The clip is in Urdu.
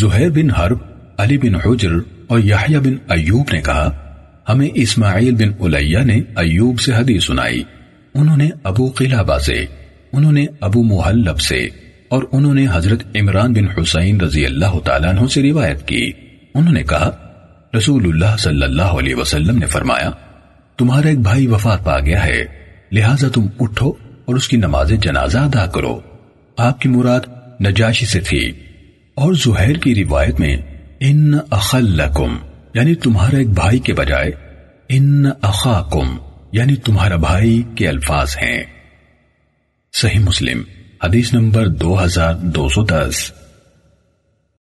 زہیر بن حرب، علی بن حجر اور یحییٰ بن ایوب نے کہا، ہمیں اسماعیل بن علیہ نے ایوب سے حدیث سنائی۔ انہوں نے ابو قلابہ سے، انہوں نے ابو محلب سے اور انہوں نے حضرت عمران بن حسین رضی اللہ تعالیٰ عنہ سے روایت کی۔ انہوں نے کہا، رسول اللہ صلی اللہ علیہ وسلم نے فرمایا، تمہارا ایک بھائی وفات پا گیا ہے، لہٰذا تم اٹھو اور اس کی نماز جنازہ ادا کرو۔ آپ کی مراد نجاشی سے تھی۔ اور زہیر کی روایت میں ان اخلکم یعنی تمہارا ایک بھائی کے بجائے ان اخاکم یعنی تمہارا بھائی کے الفاظ ہیں۔ صحیح مسلم، حدیث نمبر دو ہزار دو سو دس۔